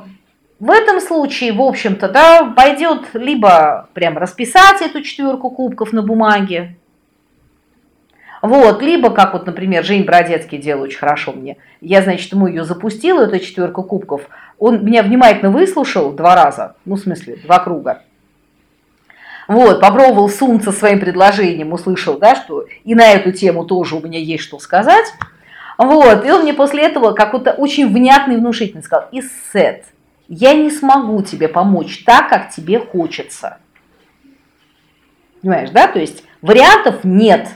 в этом случае, в общем-то, да, пойдет либо прям расписать эту четверку кубков на бумаге, вот, либо, как вот, например, Жень Бродецкий делал очень хорошо мне. Я, значит, ему ее запустила, эту четверку кубков. Он меня внимательно выслушал два раза, ну, в смысле, два круга. Вот, попробовал сунуться своим предложением, услышал, да, что и на эту тему тоже у меня есть что сказать. Вот, и он мне после этого какой-то очень внятный внушительный сказал, Иссет, я не смогу тебе помочь так, как тебе хочется. Понимаешь, да? То есть вариантов нет,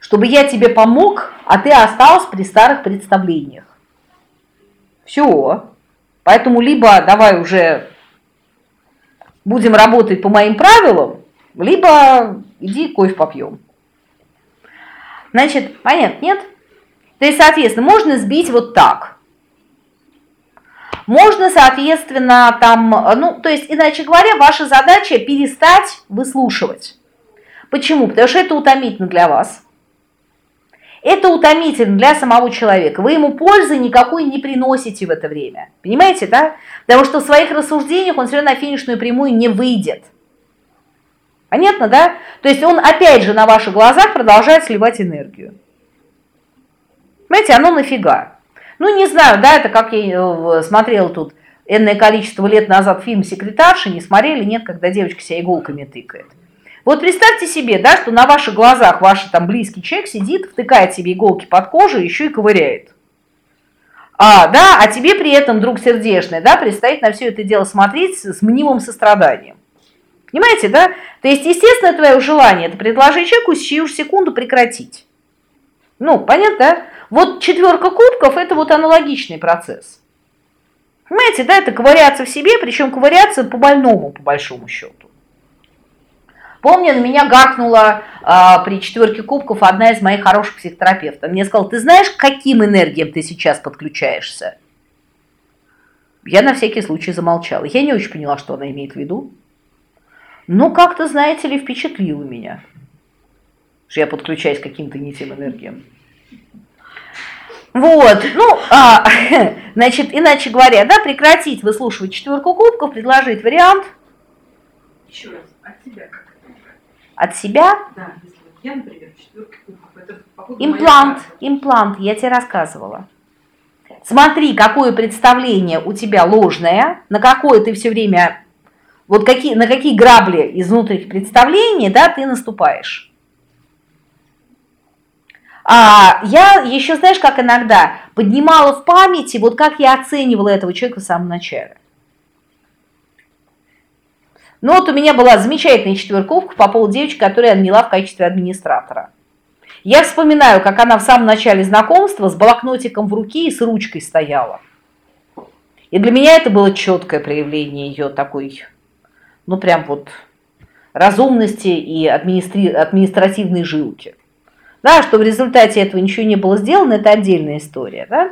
чтобы я тебе помог, а ты остался при старых представлениях. Все. Поэтому либо давай уже будем работать по моим правилам, либо иди кофе попьем. Значит, понятно, нет? То есть, соответственно, можно сбить вот так. Можно, соответственно, там, ну, то есть, иначе говоря, ваша задача перестать выслушивать. Почему? Потому что это утомительно для вас. Это утомительно для самого человека. Вы ему пользы никакой не приносите в это время. Понимаете, да? Потому что в своих рассуждениях он все равно на финишную прямую не выйдет. Понятно, да? То есть он опять же на ваших глазах продолжает сливать энергию. Понимаете, оно нафига? Ну, не знаю, да, это как я э, смотрела тут энное количество лет назад фильм «Секретарши», не смотрели, нет, когда девочка себя иголками тыкает. Вот представьте себе, да, что на ваших глазах ваш там близкий человек сидит, втыкает себе иголки под кожу, еще и ковыряет. А, да, а тебе при этом, друг сердечный, да, предстоит на все это дело смотреть с, мнимым состраданием. Понимаете, да? То есть, естественно, твое желание это предложить человеку сию же секунду прекратить. Ну, понятно, да? Вот четверка кубков это вот аналогичный процесс. Понимаете, да, это ковыряться в себе, причем ковыряться по больному, по большому счету. Помню, на меня гаркнула а, при четверке кубков одна из моих хороших психотерапевтов. Мне сказала, ты знаешь, к каким энергиям ты сейчас подключаешься? Я на всякий случай замолчала. Я не очень поняла, что она имеет в виду. Но как-то, знаете ли, впечатлило меня, что я подключаюсь к каким-то не тем энергиям. Вот, ну, а, [LAUGHS] значит, иначе говоря, да, прекратить выслушивать четверку кубков, предложить вариант. Еще раз, от себя как? От себя? Да, если вот я, например, четверка кубков, это походу Имплант, имплант, я тебе рассказывала. Смотри, какое представление у тебя ложное, на какое ты все время, вот какие, на какие грабли из внутренних представлений, да, ты наступаешь. А я еще, знаешь, как иногда поднимала в памяти, вот как я оценивала этого человека в самом начале. Ну вот у меня была замечательная четверковка по поводу девочки, которую я наняла в качестве администратора. Я вспоминаю, как она в самом начале знакомства с блокнотиком в руке и с ручкой стояла. И для меня это было четкое проявление ее такой, ну прям вот разумности и административной жилки. Да, что в результате этого ничего не было сделано, это отдельная история. Да?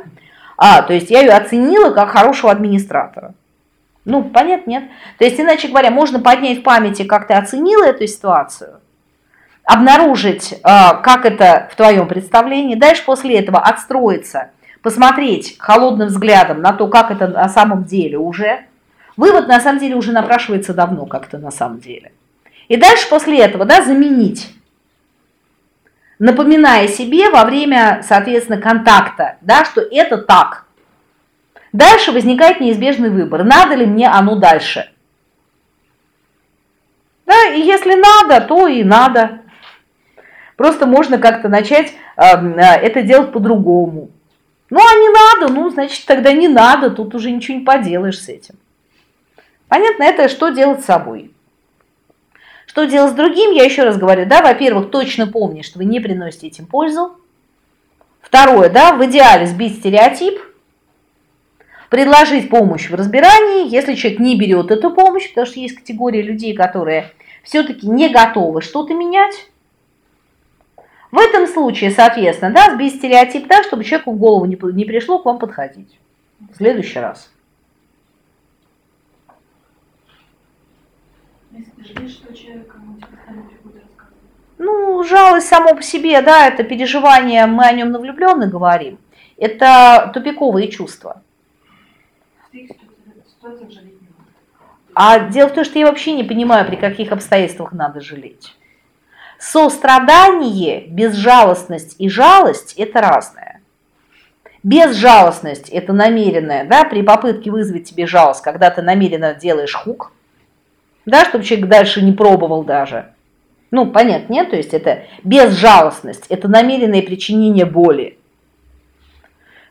А, то есть я ее оценила как хорошего администратора. Ну, понятно, нет? То есть, иначе говоря, можно поднять в памяти, как ты оценила эту ситуацию, обнаружить, а, как это в твоем представлении, дальше после этого отстроиться, посмотреть холодным взглядом на то, как это на самом деле уже. Вывод на самом деле уже напрашивается давно, как это на самом деле. И дальше после этого, да, заменить напоминая себе во время, соответственно, контакта, да, что это так. Дальше возникает неизбежный выбор, надо ли мне оно дальше. Да, и если надо, то и надо. Просто можно как-то начать э, это делать по-другому. Ну, а не надо, ну, значит, тогда не надо, тут уже ничего не поделаешь с этим. Понятно, это что делать с собой. Что делать с другим, я еще раз говорю, да, во-первых, точно помни, что вы не приносите этим пользу. Второе, да, в идеале сбить стереотип, предложить помощь в разбирании, если человек не берет эту помощь, потому что есть категория людей, которые все-таки не готовы что-то менять. В этом случае, соответственно, да, сбить стереотип так, чтобы человеку в голову не, не пришло к вам подходить в следующий раз. Ну, жалость само по себе, да, это переживание, мы о нем на влюбленных говорим. Это тупиковые чувства. А дело в том, что я вообще не понимаю, при каких обстоятельствах надо жалеть. Сострадание, безжалостность и жалость – это разное. Безжалостность – это намеренная, да, при попытке вызвать тебе жалость, когда ты намеренно делаешь хук – да, чтобы человек дальше не пробовал даже. Ну, понятно, нет? То есть это безжалостность, это намеренное причинение боли.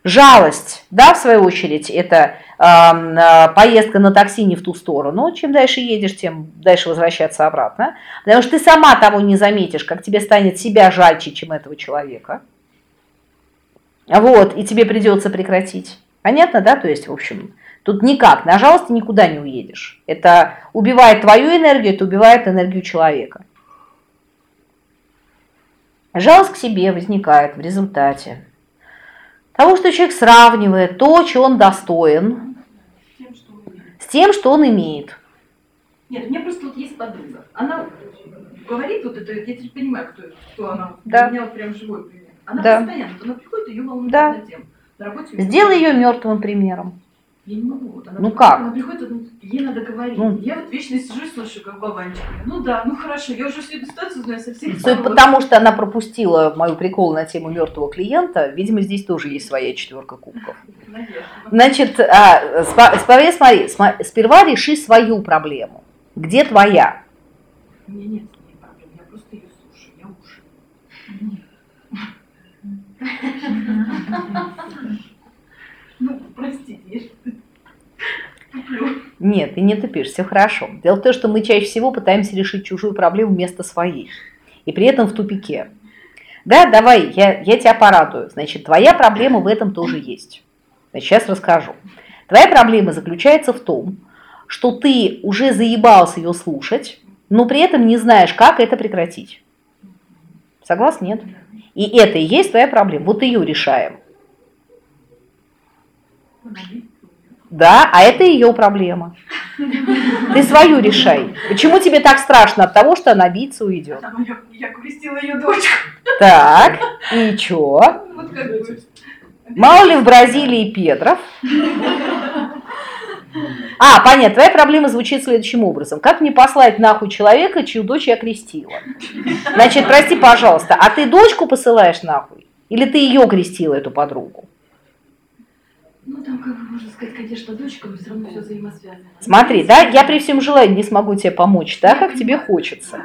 Жалость, да, в свою очередь, это э, поездка на такси не в ту сторону. Чем дальше едешь, тем дальше возвращаться обратно. Потому что ты сама того не заметишь, как тебе станет себя жальче, чем этого человека. Вот, и тебе придется прекратить. Понятно, да? То есть, в общем, Тут никак, на жалость никуда не уедешь. Это убивает твою энергию, это убивает энергию человека. Жалость к себе возникает в результате того, что человек сравнивает то, что он достоин, с тем, что он имеет. Нет, у меня просто вот есть подруга. Она говорит вот это, я теперь понимаю, кто, кто она. Да. У меня вот прям живой пример. Она да. постоянно, она приходит, ее волнует да. тема. На работе Сделай ее мертвым примером. Я не могу. Вот она Ну приходит, как? Она приходит, ей надо говорить. Ну. Я вот вечно сижу и слушаю, как болванчик. Ну да, ну хорошо, я уже всю эту ситуацию знаю со всех Судя по сторон. тому, что она пропустила мою прикол на тему мертвого клиента, видимо, здесь тоже есть своя четверка кубков. Наверное. Значит, а, смотри, смотри, сма- сперва реши свою проблему. Где твоя? У меня нет с ней проблем, я просто ее слушаю, я уши. Ну, простите, я туплю. Нет, ты не тупишь, все хорошо. Дело в том, что мы чаще всего пытаемся решить чужую проблему вместо своей. И при этом в тупике. Да, давай, я, я тебя порадую. Значит, твоя проблема в этом тоже есть. Значит, сейчас расскажу. Твоя проблема заключается в том, что ты уже заебался ее слушать, но при этом не знаешь, как это прекратить. Согласен? Нет? И это и есть твоя проблема. Вот ее решаем. Да, а это ее проблема. Ты свою решай. Почему тебе так страшно от того, что она биться уйдет? Я, я крестила ее дочку. Так, и чё? Вот как бы. Мало ли в Бразилии Петров? А, понятно, твоя проблема звучит следующим образом. Как мне послать нахуй человека, чью дочь я крестила? Значит, прости, пожалуйста, а ты дочку посылаешь нахуй? Или ты ее крестила, эту подругу? Ну, там, как бы можно сказать, конечно, дочка, но все равно все взаимосвязано. Смотри, да, я при всем желании не смогу тебе помочь так, как тебе хочется.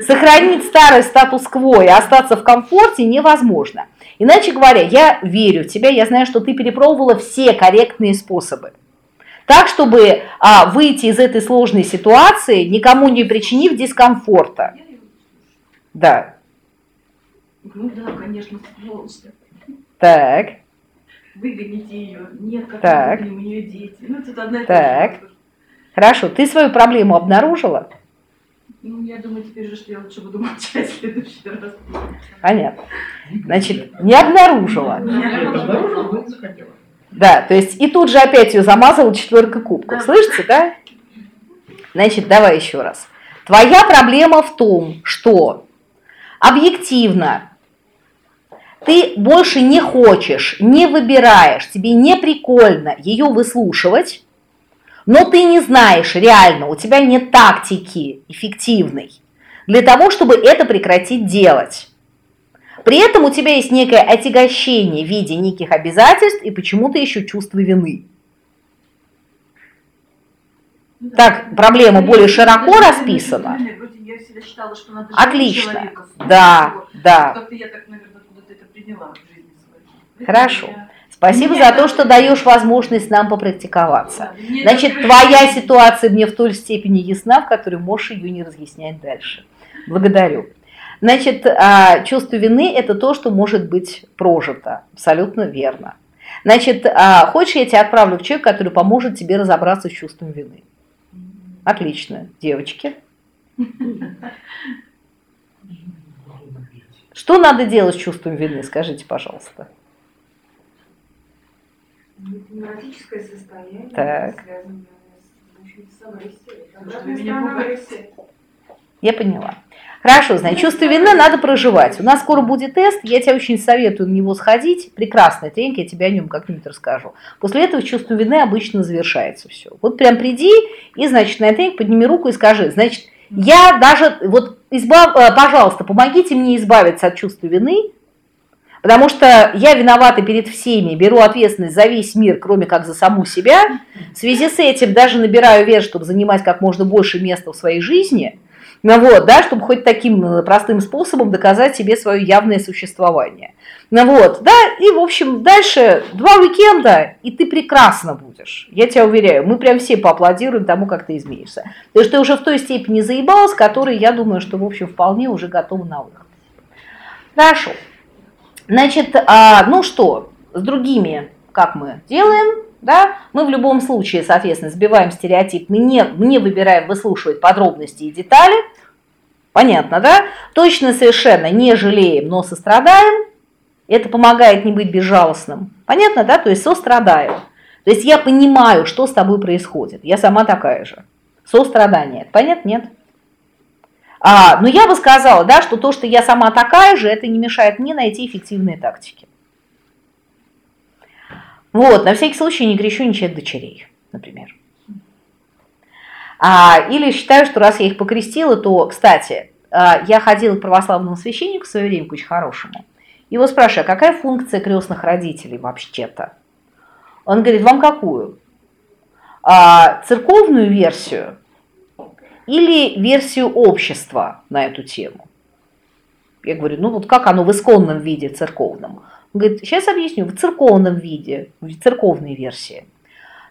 Сохранить старый статус-кво и остаться в комфорте невозможно. Иначе говоря, я верю в тебя, я знаю, что ты перепробовала все корректные способы. Так, чтобы а, выйти из этой сложной ситуации, никому не причинив дискомфорта. Да, Ну да, конечно, сволочь. так, Выгоните ее. Нет, как Так. мы выгоним, у нее дети. Ну, тут одна и Так. та же. хорошо. Ты свою проблему обнаружила? Ну, я думаю теперь же, что я лучше буду [LAUGHS] молчать в следующий раз. Понятно. Значит, не обнаружила. Нет, обнаружил, но не захотела. Да, то есть и тут же опять ее замазала четверка кубков. Да. Слышите, да? Значит, давай еще раз. Твоя проблема в том, что объективно ты больше не хочешь, не выбираешь, тебе не прикольно ее выслушивать, но ты не знаешь реально, у тебя нет тактики эффективной для того, чтобы это прекратить делать. При этом у тебя есть некое отягощение в виде неких обязательств и почему-то еще чувство вины. Да. Так, проблема более широко расписана? Считала, Отлично. Да, да. Приняла в жизни своей. Хорошо. Спасибо Нет, за то, что даешь возможность нам попрактиковаться. Значит, твоя ситуация мне в той степени ясна, в которой можешь ее не разъяснять дальше. Благодарю. Значит, а, чувство вины – это то, что может быть прожито. Абсолютно верно. Значит, а, хочешь, я тебя отправлю к человеку, который поможет тебе разобраться с чувством вины? Отлично. Девочки. [LAUGHS] Что надо делать с чувством вины, скажите, пожалуйста. Невротическое состояние, Так. связанное с, агрессией. Я поняла. Хорошо, значит, чувство вины надо проживать. У нас скоро будет тест, я тебе очень советую на него сходить. Прекрасный тренинг, я тебе о нем как-нибудь расскажу. После этого чувство вины обычно завершается все. Вот прям приди и, значит, на тренинг подними руку и скажи, значит, я даже, вот, избав, э, пожалуйста, помогите мне избавиться от чувства вины, потому что я виновата перед всеми, беру ответственность за весь мир, кроме как за саму себя. В связи с этим даже набираю вес, чтобы занимать как можно больше места в своей жизни – ну вот, да, чтобы хоть таким э, простым способом доказать себе свое явное существование. Ну вот, да, и в общем дальше два уикенда, и ты прекрасно будешь. Я тебя уверяю, мы прям все поаплодируем тому, как ты изменишься. Потому что ты уже в той степени заебалась, которой, я думаю, что, в общем, вполне уже готова на выход. Хорошо. Значит, а, ну что, с другими как мы делаем? Да? Мы в любом случае, соответственно, сбиваем стереотип, мы не, не выбираем выслушивать подробности и детали. Понятно, да? Точно совершенно не жалеем, но сострадаем. Это помогает не быть безжалостным. Понятно, да? То есть сострадаем. То есть я понимаю, что с тобой происходит. Я сама такая же. Сострадание. Понятно? Нет? А, но я бы сказала, да, что то, что я сама такая же, это не мешает мне найти эффективные тактики. Вот, на всякий случай не крещу ничьих дочерей, например. А, или считаю, что раз я их покрестила, то, кстати, а, я ходила к православному священнику в свое время, к очень хорошему. Его спрашиваю, а какая функция крестных родителей вообще-то? Он говорит, вам какую? А, церковную версию или версию общества на эту тему? Я говорю, ну вот как оно в исконном виде церковном? Он говорит, сейчас объясню, в церковном виде, в церковной версии.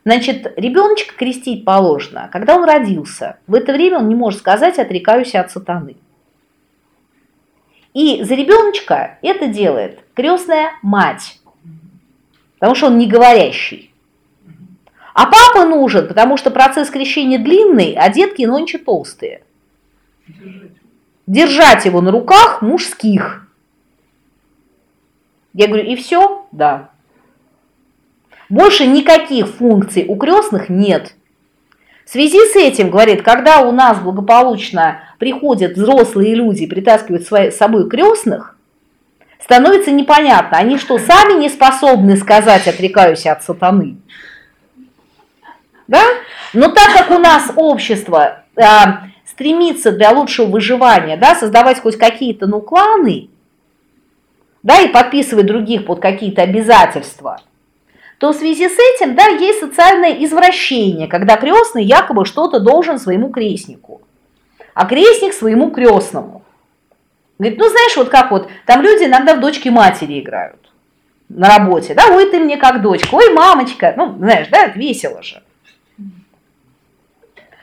Значит, ребеночка крестить положено, когда он родился. В это время он не может сказать «отрекаюсь от сатаны». И за ребеночка это делает крестная мать, потому что он не говорящий. А папа нужен, потому что процесс крещения длинный, а детки нонче толстые. Держать его на руках мужских. Я говорю, и все? Да. Больше никаких функций у крестных нет. В связи с этим, говорит, когда у нас благополучно приходят взрослые люди, притаскивают с собой крестных, становится непонятно, они что, сами не способны сказать «отрекаюсь от сатаны»? Да? Но так как у нас общество э, стремится для лучшего выживания, да, создавать хоть какие-то ну кланы, да, и подписывать других под какие-то обязательства, то в связи с этим, да, есть социальное извращение, когда крестный якобы что-то должен своему крестнику, а крестник своему крестному. Говорит, ну знаешь, вот как вот, там люди иногда в дочки матери играют на работе, да, ой, ты мне как дочка, ой, мамочка, ну, знаешь, да, весело же.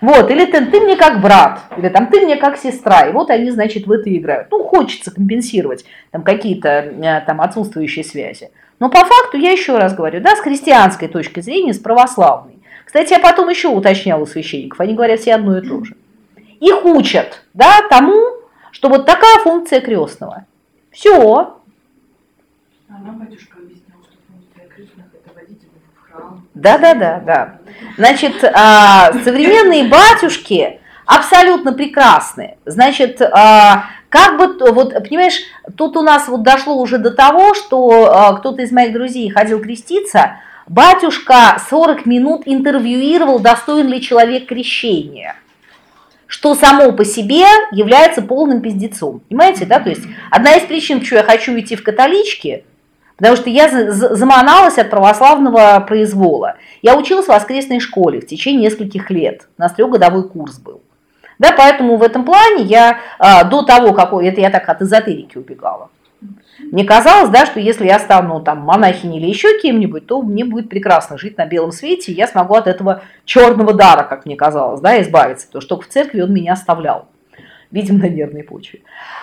Вот, или ты, ты мне как брат, или там ты мне как сестра, и вот они, значит, в это играют. Ну, хочется компенсировать там какие-то э, там отсутствующие связи. Но по факту, я еще раз говорю, да, с христианской точки зрения, с православной. Кстати, я потом еще уточняла у священников, они говорят все одно и то же. Их учат, да, тому, что вот такая функция крестного. Все. А нам батюшка объяснял, что функция крестных это водитель в храм. Да, да, да, да. Значит, а, современные батюшки абсолютно прекрасны. Значит, а, как бы, вот, понимаешь, тут у нас вот дошло уже до того, что а, кто-то из моих друзей ходил креститься, батюшка 40 минут интервьюировал, достоин ли человек крещения что само по себе является полным пиздецом. Понимаете, да? То есть одна из причин, почему я хочу идти в католички, потому что я заманалась от православного произвола. Я училась в воскресной школе в течение нескольких лет. У нас трехгодовой курс был. Да, поэтому в этом плане я а, до того, какой это я так от эзотерики убегала. Мне казалось, да, что если я стану там монахиней или еще кем-нибудь, то мне будет прекрасно жить на белом свете, и я смогу от этого черного дара, как мне казалось, да, избавиться, потому что в церкви он меня оставлял, видимо, на нервной почве.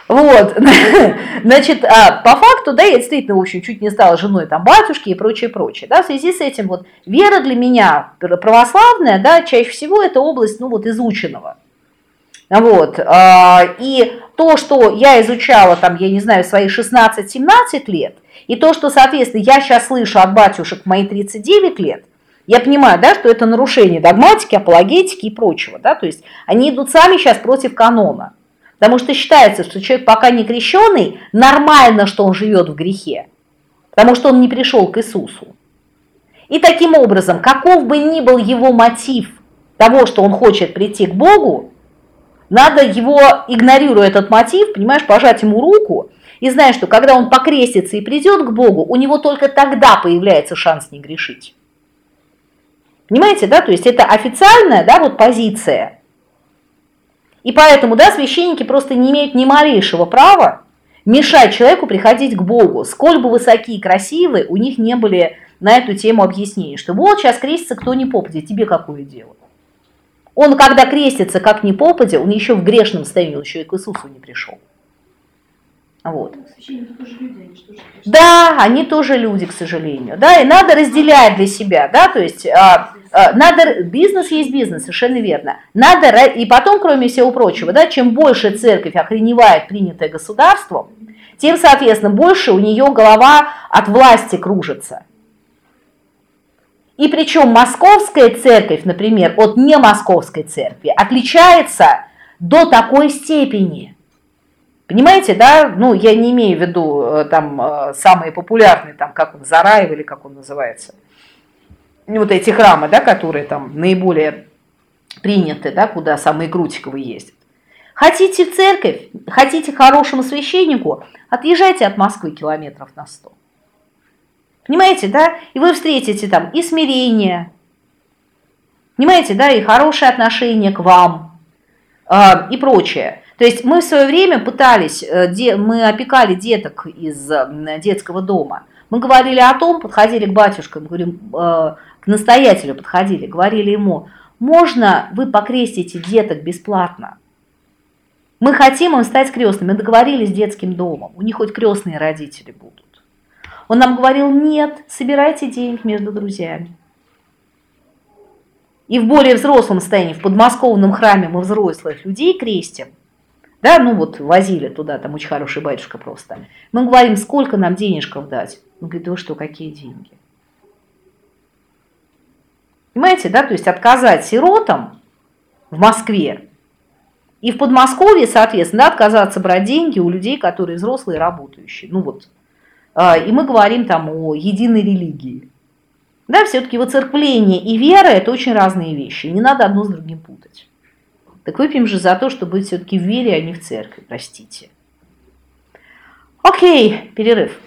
Вот, [LAUGHS] значит, а, по факту, да, я действительно, в общем, чуть не стала женой там батюшки и прочее, прочее, да, в связи с этим вот вера для меня православная, да, чаще всего это область, ну, вот изученного, вот. А, и то, что я изучала, там, я не знаю, свои 16-17 лет, и то, что, соответственно, я сейчас слышу от батюшек мои 39 лет, я понимаю, да, что это нарушение догматики, апологетики и прочего. Да, то есть они идут сами сейчас против канона. Потому что считается, что человек пока не крещенный, нормально, что он живет в грехе. Потому что он не пришел к Иисусу. И таким образом, каков бы ни был его мотив того, что он хочет прийти к Богу, надо его, игнорируя этот мотив, понимаешь, пожать ему руку и зная, что когда он покрестится и придет к Богу, у него только тогда появляется шанс не грешить. Понимаете, да? То есть это официальная, да, вот позиция. И поэтому, да, священники просто не имеют ни малейшего права мешать человеку приходить к Богу, сколь бы высокие и красивые у них не были на эту тему объяснений, что вот сейчас крестится кто не попадет, тебе какое дело. Он, когда крестится, как ни попадя, он еще в грешном состоянии, он еще и к Иисусу не пришел. Вот. Да, они тоже люди, к сожалению. Да, и надо разделять для себя, да, то есть а, а, надо, бизнес есть бизнес, совершенно верно. Надо, и потом, кроме всего прочего, да, чем больше церковь охреневает принятая государством, тем, соответственно, больше у нее голова от власти кружится. И причем московская церковь, например, от не московской церкви отличается до такой степени. Понимаете, да? Ну, я не имею в виду э, там э, самые популярные, там, как он, Зараев или как он называется. вот эти храмы, да, которые там наиболее приняты, да, куда самые крутиковые ездят. Хотите в церковь, хотите хорошему священнику, отъезжайте от Москвы километров на 100. Понимаете, да? И вы встретите там и смирение, понимаете, да, и хорошее отношение к вам, э, и прочее. То есть мы в свое время пытались, э, де, мы опекали деток из э, детского дома. Мы говорили о том, подходили к батюшкам, говорим, э, к настоятелю подходили, говорили ему, можно вы покрестите деток бесплатно? Мы хотим им стать крестными. Договорились с детским домом. У них хоть крестные родители будут. Он нам говорил, нет, собирайте денег между друзьями. И в более взрослом состоянии, в подмосковном храме мы взрослых людей крестим. Да, ну вот возили туда, там очень хороший батюшка просто. Мы говорим, сколько нам денежков дать? Он говорит, да вы что, какие деньги? Понимаете, да, то есть отказать сиротам в Москве и в Подмосковье, соответственно, отказаться брать деньги у людей, которые взрослые работающие. Ну вот. А, и мы говорим там о единой религии. Да, все-таки воцерквление и вера – это очень разные вещи, не надо одно с другим путать. Так выпьем же за то, чтобы быть все-таки в вере, а не в церкви, простите. Окей, перерыв.